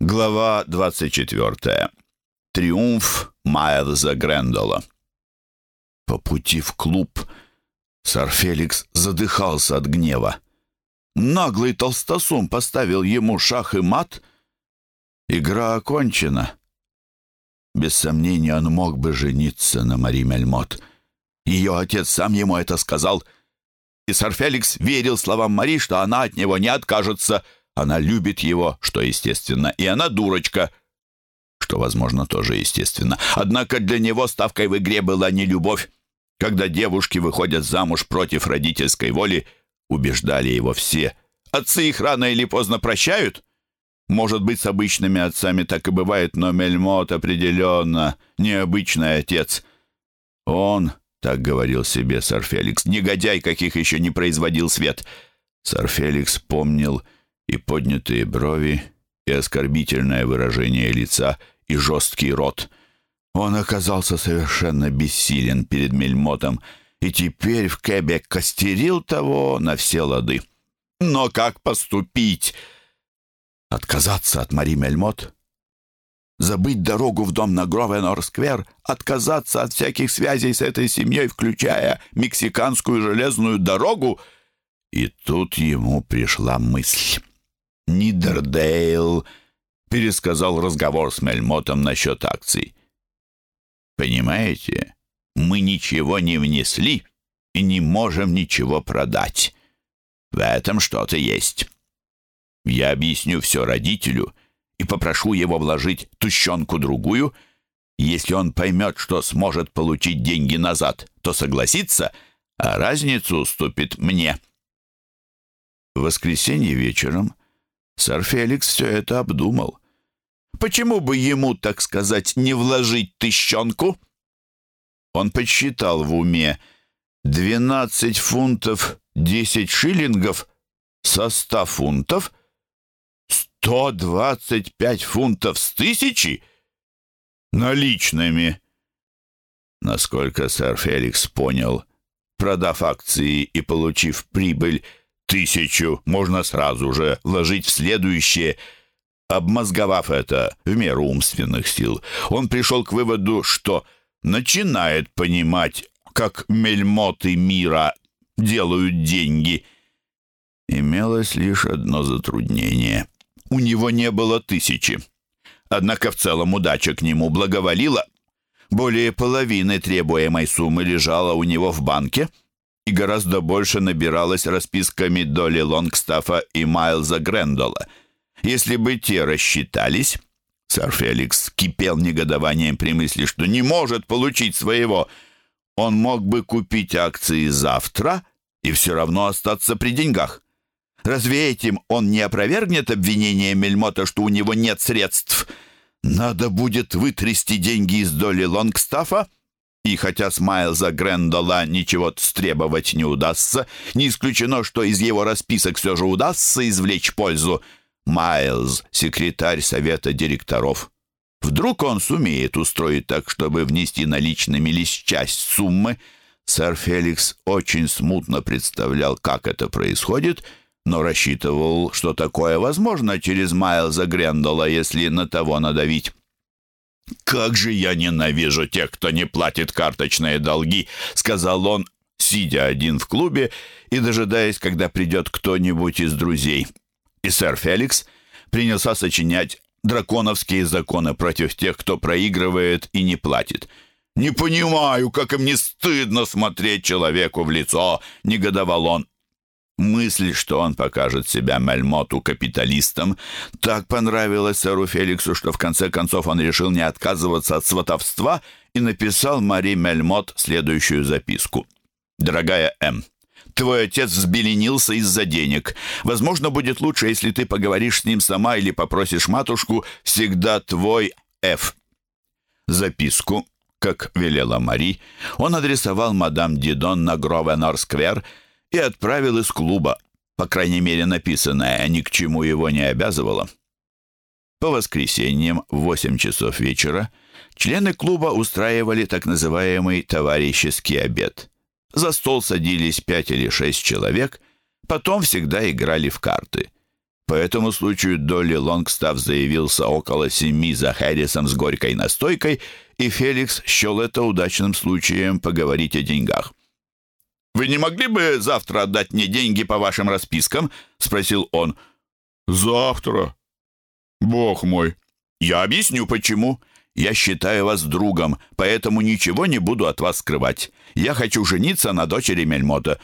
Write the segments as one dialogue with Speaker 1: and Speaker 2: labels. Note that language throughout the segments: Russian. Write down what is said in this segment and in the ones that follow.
Speaker 1: Глава 24. Триумф Майлза Грендола. По пути в клуб сэр Феликс задыхался от гнева. Наглый толстосум поставил ему шах и мат. Игра окончена. Без сомнения, он мог бы жениться на Мари Мельмот. Ее отец сам ему это сказал. И сэр Феликс верил словам Мари, что она от него не откажется — она любит его, что естественно, и она дурочка, что, возможно, тоже естественно. Однако для него ставкой в игре была не любовь. Когда девушки выходят замуж против родительской воли, убеждали его все. Отцы их рано или поздно прощают. Может быть, с обычными отцами так и бывает, но Мельмот определенно необычный отец. Он, так говорил себе сэр Феликс, негодяй, каких еще не производил свет. Сэр Феликс помнил и поднятые брови, и оскорбительное выражение лица, и жесткий рот. Он оказался совершенно бессилен перед Мельмотом, и теперь в Кэбе костерил того на все лады. Но как поступить? Отказаться от Мари Мельмот? Забыть дорогу в дом на Гровенор-сквер? Отказаться от всяких связей с этой семьей, включая мексиканскую железную дорогу? И тут ему пришла мысль. Нидердейл пересказал разговор с Мельмотом насчет акций. «Понимаете, мы ничего не внесли и не можем ничего продать. В этом что-то есть. Я объясню все родителю и попрошу его вложить тущенку-другую. Если он поймет, что сможет получить деньги назад, то согласится, а разницу уступит мне». В воскресенье вечером Сэр Феликс все это обдумал. Почему бы ему, так сказать, не вложить тыщенку? Он подсчитал в уме двенадцать фунтов десять шиллингов со ста фунтов, сто двадцать пять фунтов с тысячи наличными. Насколько сэр Феликс понял, продав акции и получив прибыль, Тысячу можно сразу же вложить в следующее. Обмозговав это в меру умственных сил, он пришел к выводу, что начинает понимать, как мельмоты мира делают деньги. Имелось лишь одно затруднение. У него не было тысячи. Однако в целом удача к нему благоволила. Более половины требуемой суммы лежала у него в банке — и гораздо больше набиралось расписками Долли Лонгстафа и Майлза Грендола. Если бы те рассчитались, сэр Феликс кипел негодованием при мысли, что не может получить своего. Он мог бы купить акции завтра и все равно остаться при деньгах. Разве этим он не опровергнет обвинение Мельмота, что у него нет средств? Надо будет вытрясти деньги из доли Лонгстафа и хотя с Майлза Грендола ничего стребовать не удастся, не исключено, что из его расписок все же удастся извлечь пользу. Майлз — секретарь совета директоров. Вдруг он сумеет устроить так, чтобы внести наличными лишь часть суммы. Сэр Феликс очень смутно представлял, как это происходит, но рассчитывал, что такое возможно через Майлза Грендола, если на того надавить. «Как же я ненавижу тех, кто не платит карточные долги», — сказал он, сидя один в клубе и дожидаясь, когда придет кто-нибудь из друзей. И сэр Феликс принялся сочинять драконовские законы против тех, кто проигрывает и не платит. «Не понимаю, как им не стыдно смотреть человеку в лицо», — негодовал он. Мысль, что он покажет себя Мельмоту капиталистом, так понравилась сэру Феликсу, что в конце концов он решил не отказываться от сватовства и написал Мари Мельмот следующую записку. «Дорогая М, твой отец взбеленился из-за денег. Возможно, будет лучше, если ты поговоришь с ним сама или попросишь матушку. Всегда твой Ф». Записку, как велела Мари, он адресовал мадам Дидон на Гровенор-сквер – и отправил из клуба. По крайней мере, написанное ни к чему его не обязывало. По воскресеньям в 8 часов вечера члены клуба устраивали так называемый товарищеский обед. За стол садились пять или шесть человек, потом всегда играли в карты. По этому случаю Долли Лонгстафф заявился около семи за Хэррисом с горькой настойкой, и Феликс счел это удачным случаем поговорить о деньгах. «Вы не могли бы завтра отдать мне деньги по вашим распискам?» — спросил он.
Speaker 2: «Завтра? Бог мой!»
Speaker 1: «Я объясню, почему. Я считаю вас другом, поэтому ничего не буду от вас скрывать. Я хочу жениться на дочери Мельмота».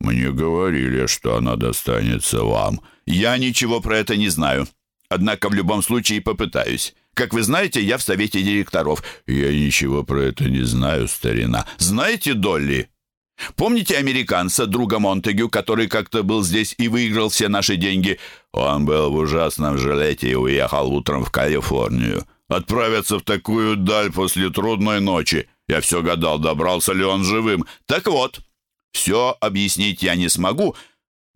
Speaker 2: «Мне говорили, что она достанется вам».
Speaker 1: «Я ничего про это не знаю. Однако в любом случае попытаюсь. Как вы знаете, я в совете директоров».
Speaker 2: «Я ничего про это не знаю, старина».
Speaker 1: «Знаете, Долли?» Помните американца, друга Монтегю, который как-то был здесь и выиграл все наши деньги?
Speaker 2: Он был в ужасном жилете и уехал утром в Калифорнию. Отправиться в такую даль после трудной ночи. Я все гадал, добрался ли он живым.
Speaker 1: Так вот, все объяснить я не смогу,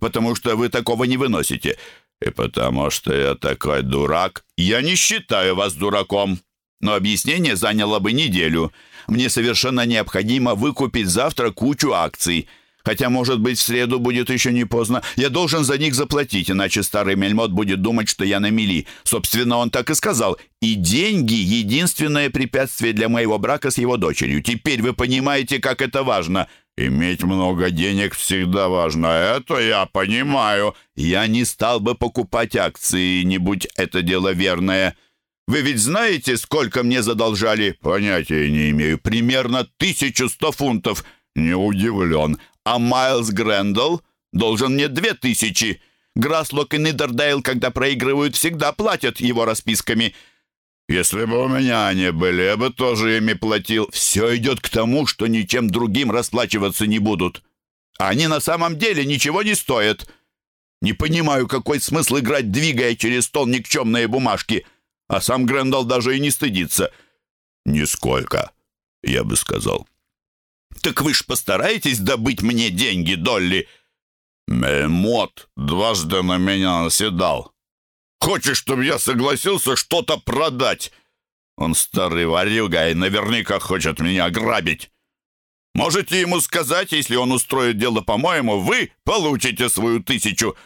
Speaker 1: потому что вы такого не выносите.
Speaker 2: И потому что я такой дурак.
Speaker 1: Я не считаю вас дураком. Но объяснение заняло бы неделю. Мне совершенно необходимо выкупить завтра кучу акций. Хотя, может быть, в среду будет еще не поздно. Я должен за них заплатить, иначе старый Мельмот будет думать, что я на мели. Собственно, он так и сказал. И деньги — единственное препятствие для моего брака с его дочерью. Теперь вы понимаете, как это важно.
Speaker 2: Иметь много денег всегда важно. Это я понимаю.
Speaker 1: Я не стал бы покупать акции, не будь это дело верное. Вы ведь знаете, сколько мне задолжали?
Speaker 2: Понятия не имею.
Speaker 1: Примерно 1100 фунтов.
Speaker 2: Не удивлен.
Speaker 1: А Майлз Грэндалл должен мне две тысячи. Граслок и Нидердейл, когда проигрывают, всегда платят его расписками.
Speaker 2: Если бы у меня они были, я бы тоже ими платил.
Speaker 1: Все идет к тому, что ничем другим расплачиваться не будут. Они на самом деле ничего не стоят. Не понимаю, какой смысл играть, двигая через стол никчемные бумажки. А сам Грэндалл даже и не стыдится.
Speaker 2: Нисколько, я бы сказал.
Speaker 1: «Так вы ж постараетесь добыть мне деньги, Долли?»
Speaker 2: Мельмот дважды на меня наседал. Хочешь, чтобы я согласился что-то продать? Он старый ворюга и наверняка хочет меня грабить.
Speaker 1: Можете ему сказать, если он устроит дело по-моему, вы получите свою тысячу.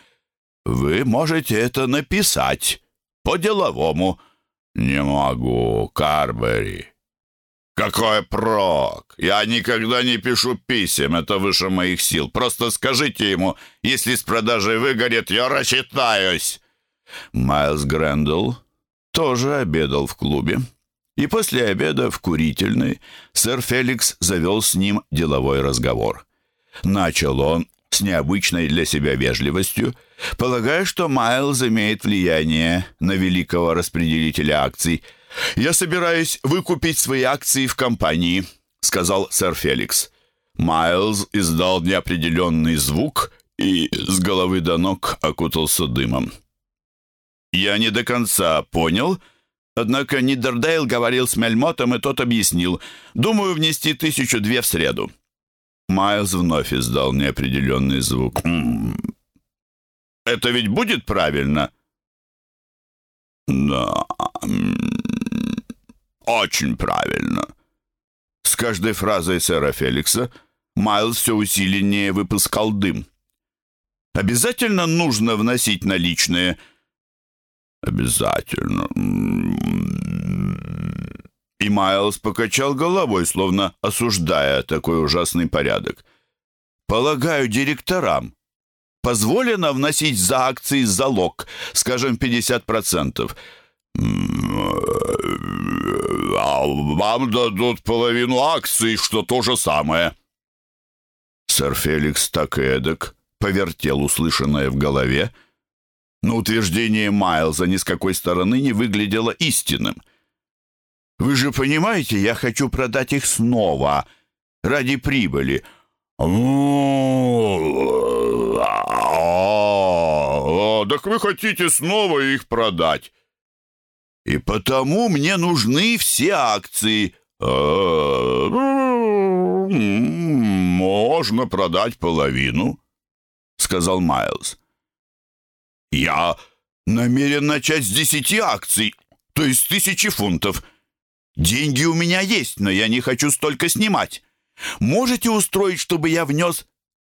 Speaker 1: Вы можете это написать по-деловому.
Speaker 2: Не могу, Карбери. «Какой прок? Я никогда не пишу писем, это выше моих сил. Просто скажите ему, если с продажей выгорит, я рассчитаюсь».
Speaker 1: Майлз Грэндалл тоже обедал в клубе. И после обеда в курительной сэр Феликс завел с ним деловой разговор. Начал он с необычной для себя вежливостью, полагая, что Майлз имеет влияние на великого распределителя акций – «Я собираюсь выкупить свои акции в компании», — сказал сэр Феликс. Майлз издал неопределенный звук и с головы до ног окутался дымом. «Я не до конца понял», Однако Нидердейл говорил с Мельмотом, и тот объяснил. «Думаю внести тысячу две в среду». Майлз вновь издал неопределенный звук. «Это ведь будет правильно?»
Speaker 2: «Да, очень правильно».
Speaker 1: С каждой фразой сэра Феликса Майлз все усиленнее выпускал дым. «Обязательно нужно вносить наличные?»
Speaker 2: «Обязательно».
Speaker 1: И Майлз покачал головой, словно осуждая такой ужасный порядок. «Полагаю, директорам позволено вносить за акции залог, скажем, 50%.
Speaker 2: А вам дадут половину акций, что то же самое.
Speaker 1: Сэр Феликс так эдак повертел услышанное в голове, но утверждение Майлза ни с какой стороны не выглядело истинным. «Вы же понимаете, я хочу продать их снова, ради прибыли».
Speaker 2: «Так вы хотите снова их продать?»
Speaker 1: И потому мне нужны все акции.
Speaker 2: А, можно продать половину, сказал Майлз.
Speaker 1: Я намерен начать с десяти акций, то есть тысячи фунтов. Деньги у меня есть, но я не хочу столько снимать. Можете устроить, чтобы я внес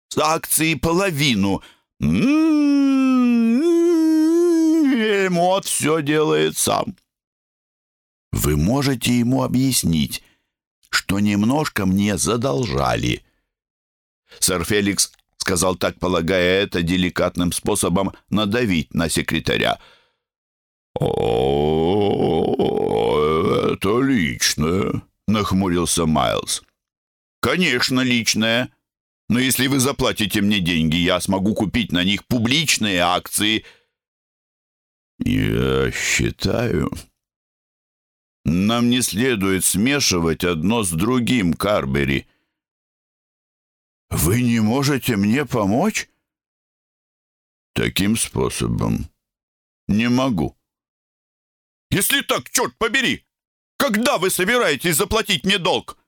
Speaker 1: с акции половину? М -м -м Бельмот все делает сам. Вы можете ему объяснить, что немножко мне задолжали. Сэр Феликс сказал так, полагая это деликатным способом надавить на секретаря.
Speaker 2: «О, это личное», — нахмурился Майлз.
Speaker 1: «Конечно, личное. Но если вы заплатите мне деньги, я смогу купить на них публичные акции».
Speaker 2: «Я считаю...»
Speaker 1: «Нам не следует смешивать одно с другим, Карбери». «Вы не можете мне помочь?»
Speaker 2: «Таким способом не могу».
Speaker 1: «Если так, черт побери! Когда вы собираетесь заплатить мне долг?»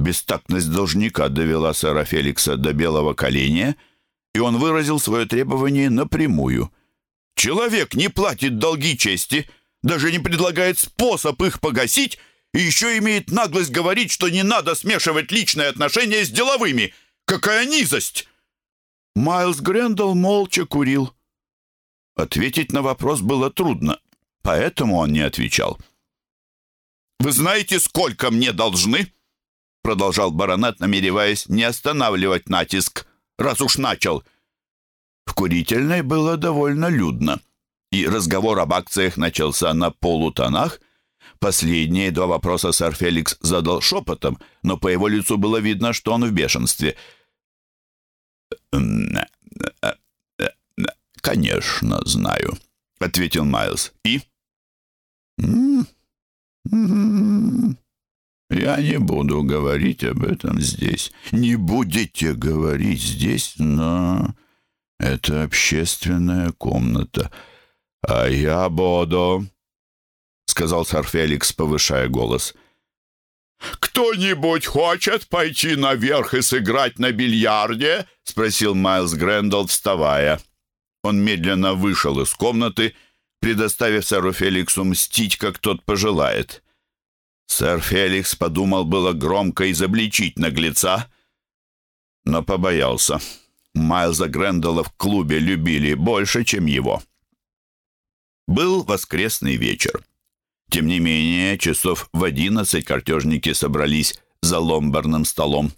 Speaker 1: Бестактность должника довела сэра Феликса до белого коленя, и он выразил свое требование напрямую. «Человек не платит долги чести, даже не предлагает способ их погасить, и еще имеет наглость говорить, что не надо смешивать личные отношения с деловыми. Какая низость!» Майлз Грендел молча курил. Ответить на вопрос было трудно, поэтому он не отвечал. «Вы знаете, сколько мне должны?» Продолжал баронет, намереваясь не останавливать натиск, раз уж начал. В курительной было довольно людно, и разговор об акциях начался на полутонах, Последние два вопроса сэр Феликс задал шепотом, но по его лицу было видно, что он в бешенстве.
Speaker 2: «Конечно, знаю», — ответил Майлз. «И?» «Я не буду говорить об этом здесь. Не будете говорить здесь, но это общественная комната. А я буду...» сказал сэр Феликс, повышая голос.
Speaker 1: «Кто-нибудь хочет пойти наверх и сыграть на бильярде?» — спросил Майлз Грэндалл, вставая. Он медленно вышел из комнаты, предоставив сэру Феликсу мстить, как тот пожелает. Сэр Феликс подумал было громко изобличить наглеца, но побоялся. Майлза Грэндалла в клубе любили больше, чем его. Был воскресный вечер. Тем не менее, часов в одиннадцать картежники собрались за ломбарным столом.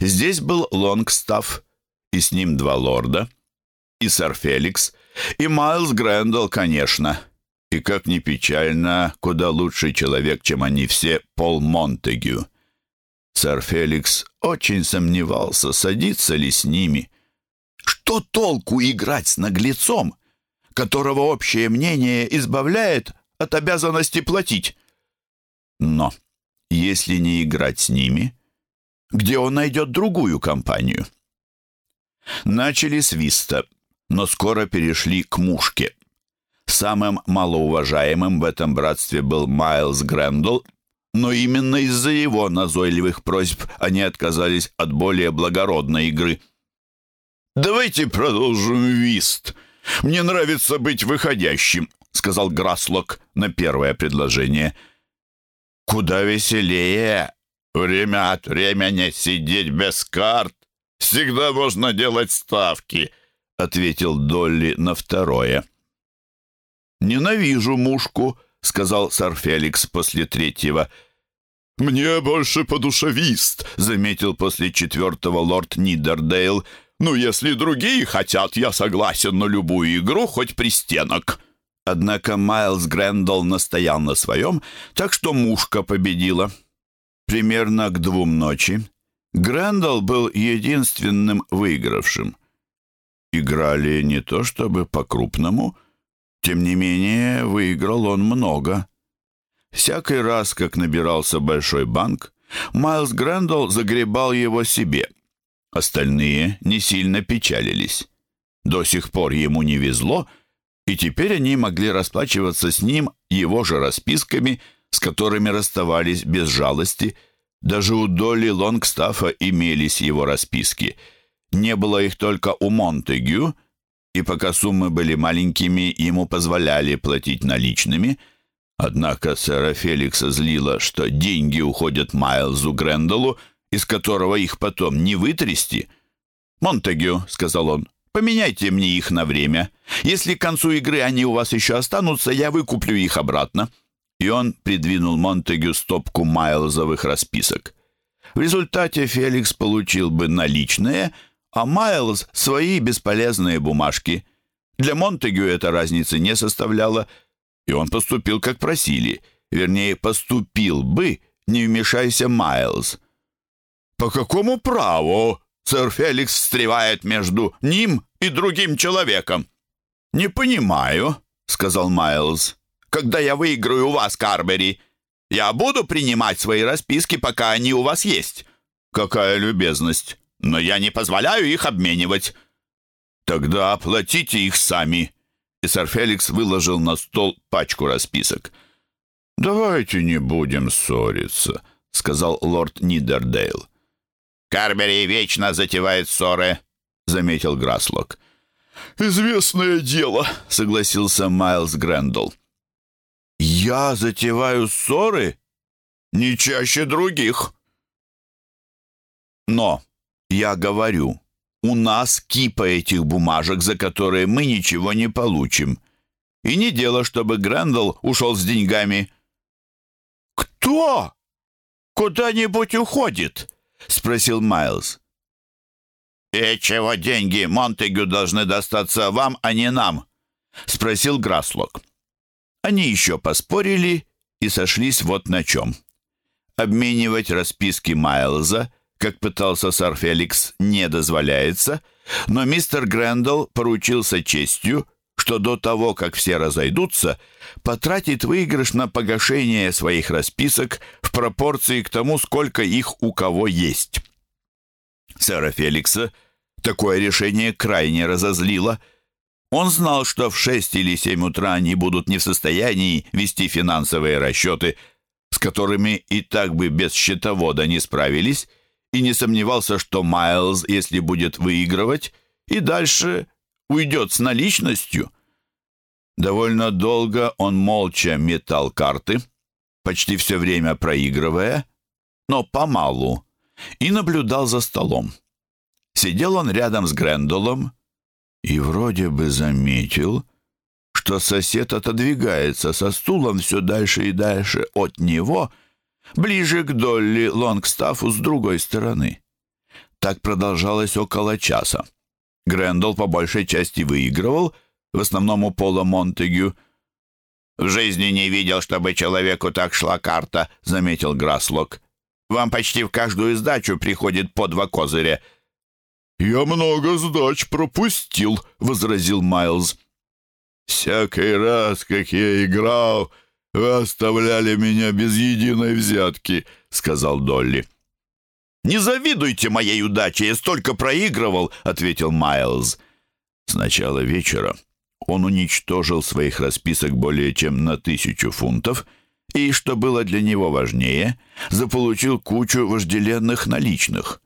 Speaker 1: Здесь был Лонгстафф, и с ним два лорда, и сэр Феликс, и Майлз Грэндалл, конечно. И, как ни печально, куда лучший человек, чем они все, Пол Монтегю. Сэр Феликс очень сомневался, садиться ли с ними. Что толку играть с наглецом, которого общее мнение избавляет от обязанности платить. Но если не играть с ними, где он найдет другую компанию? Начали с виста, но скоро перешли к мушке. Самым малоуважаемым в этом братстве был Майлз Грэндл, но именно из-за его назойливых просьб они отказались от более благородной игры. «Давайте продолжим вист. Мне нравится быть выходящим сказал Граслок на первое предложение. «Куда веселее время от времени сидеть без карт. Всегда можно делать ставки», — ответил Долли на второе. «Ненавижу мушку», — сказал сэр Феликс после третьего. «Мне больше по душе вист», — заметил после четвертого лорд Нидердейл. «Ну, если другие хотят, я согласен на любую игру, хоть пристенок». Однако Майлз Грэндалл настоял на своем, так что мушка победила. Примерно к двум ночи Грэндалл был единственным выигравшим. Играли не то чтобы по-крупному, тем не менее выиграл он много. Всякий раз, как набирался большой банк, Майлз Грэндалл загребал его себе. Остальные не сильно печалились. До сих пор ему не везло — и теперь они могли расплачиваться с ним его же расписками, с которыми расставались без жалости. Даже у Долли Лонгстафа имелись его расписки. Не было их только у Монтегю, и пока суммы были маленькими, ему позволяли платить наличными. Однако сэра Феликса злило, что деньги уходят Майлзу Грендалу, из которого их потом не вытрясти. «Монтегю», — сказал он, Поменяйте мне их на время. Если к концу игры они у вас еще останутся, я выкуплю их обратно». И он придвинул Монтегю стопку Майлзовых расписок. В результате Феликс получил бы наличные, а Майлз — свои бесполезные бумажки. Для Монтегю эта разница не составляла, и он поступил, как просили. Вернее, поступил бы, не вмешайся Майлз. «По какому праву сэр Феликс встревает между ним и другим человеком?» «Не понимаю», — сказал Майлз. «Когда я выиграю у вас, Карбери, я буду принимать свои расписки, пока они у вас есть». «Какая любезность! Но я не позволяю их обменивать». «Тогда оплатите их сами». И сэр Феликс выложил на стол пачку расписок. «Давайте не будем ссориться», — сказал лорд Нидердейл.
Speaker 2: «Карбери вечно затевает ссоры», — заметил Граслок.
Speaker 1: «Известное дело», — согласился Майлз Грэндалл. «Я затеваю ссоры не чаще других». «Но я говорю, у нас кипа этих бумажек, за которые мы ничего не получим. И не дело, чтобы Грэндалл ушел с деньгами». «Кто? Куда-нибудь уходит?» — спросил Майлз.
Speaker 2: «И чего деньги Монтегю должны достаться вам, а не нам?» — спросил Граслок.
Speaker 1: Они еще поспорили и сошлись вот на чем. Обменивать расписки Майлза, как пытался сэр Феликс, не дозволяется, но мистер Грэндалл поручился честью, что до того, как все разойдутся, потратит выигрыш на погашение своих расписок в пропорции к тому, сколько их у кого есть. Сэра Феликса такое решение крайне разозлило. Он знал, что в шесть или семь утра они будут не в состоянии вести финансовые расчеты, с которыми и так бы без счетовода не справились, и не сомневался, что Майлз, если будет выигрывать, и дальше уйдет с наличностью. Довольно долго он молча метал карты, почти все время проигрывая, но помалу, и наблюдал за столом. Сидел он рядом с Грендолом и вроде бы заметил, что сосед отодвигается со стулом все дальше и дальше от него, ближе к Долли Лонгстафу с другой стороны. Так продолжалось около часа. Грендол по большей части выигрывал, в основном у Пола Монтегю.
Speaker 2: «В жизни не видел, чтобы человеку так шла карта», — заметил Граслок. «Вам почти в каждую сдачу приходит по два козыря».
Speaker 1: «Я много сдач пропустил», — возразил Майлз. «Всякий раз, как я играл, вы оставляли меня без единой взятки», — сказал Долли. «Не завидуйте моей удаче, я столько проигрывал», — ответил Майлз. С начала вечера он уничтожил своих расписок более чем на тысячу фунтов и, что было для него важнее, заполучил кучу вожделенных наличных.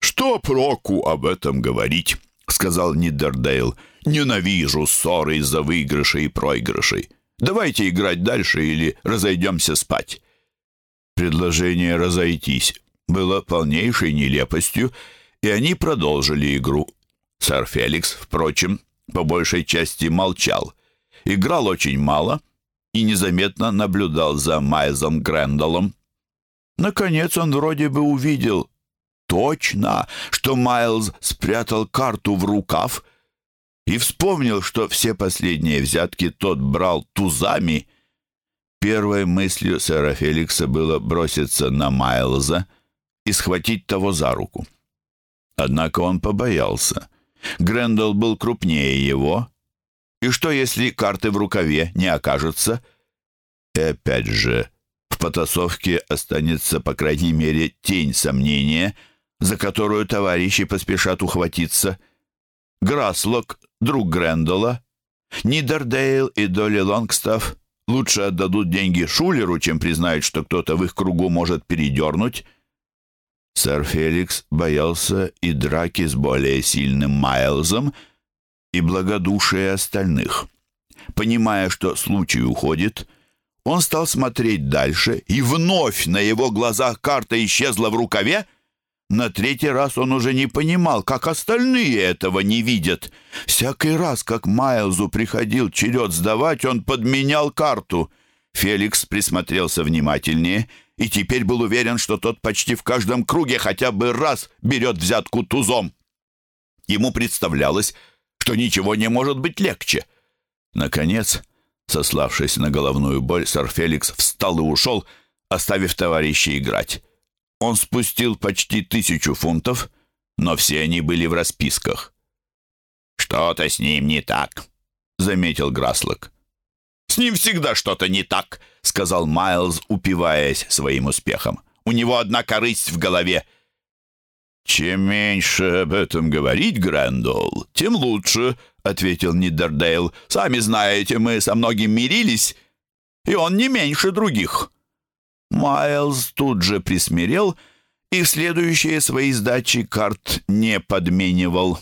Speaker 1: «Что проку об этом говорить?» — сказал Нидердейл. «Ненавижу ссоры из-за выигрышей и проигрышей. Давайте играть дальше или разойдемся спать». Предложение «разойтись» было полнейшей нелепостью, и они продолжили игру. Сэр Феликс, впрочем, по большей части молчал, играл очень мало и незаметно наблюдал за Майлзом Грэндаллом. Наконец он вроде бы увидел точно, что Майлз спрятал карту в рукав и вспомнил, что все последние взятки тот брал тузами. Первой мыслью сэра Феликса было броситься на Майлза и схватить того за руку. Однако он побоялся. Грендел был крупнее его. И что, если карты в рукаве не окажутся? И опять же, в потасовке останется, по крайней мере, тень сомнения, за которую товарищи поспешат ухватиться. Граслок, друг Грендела, Нидердейл и Долли Лонгстаф лучше отдадут деньги Шулеру, чем признают, что кто-то в их кругу может передернуть. Сэр Феликс боялся и драки с более сильным Майлзом, и благодушия остальных. Понимая, что случай уходит, он стал смотреть дальше, и вновь на его глазах карта исчезла в рукаве. На третий раз он уже не понимал, как остальные этого не видят. Всякий раз, как Майлзу приходил черед сдавать, он подменял карту. Феликс присмотрелся внимательнее и теперь был уверен, что тот почти в каждом круге хотя бы раз берет взятку тузом. Ему представлялось, что ничего не может быть легче. Наконец, сославшись на головную боль, сэр Феликс встал и ушел, оставив товарищей играть. Он спустил почти тысячу фунтов, но все они были в расписках.
Speaker 2: «Что-то с ним не так», — заметил Граслок.
Speaker 1: «С ним всегда что-то не так», — сказал Майлз, упиваясь своим успехом. «У него одна корысть в голове». «Чем меньше об этом говорить, Грэндолл, тем лучше», — ответил Нидердейл. «Сами знаете, мы со многим мирились, и он не меньше других». Майлз тут же присмирел и в следующие свои сдачи карт не подменивал.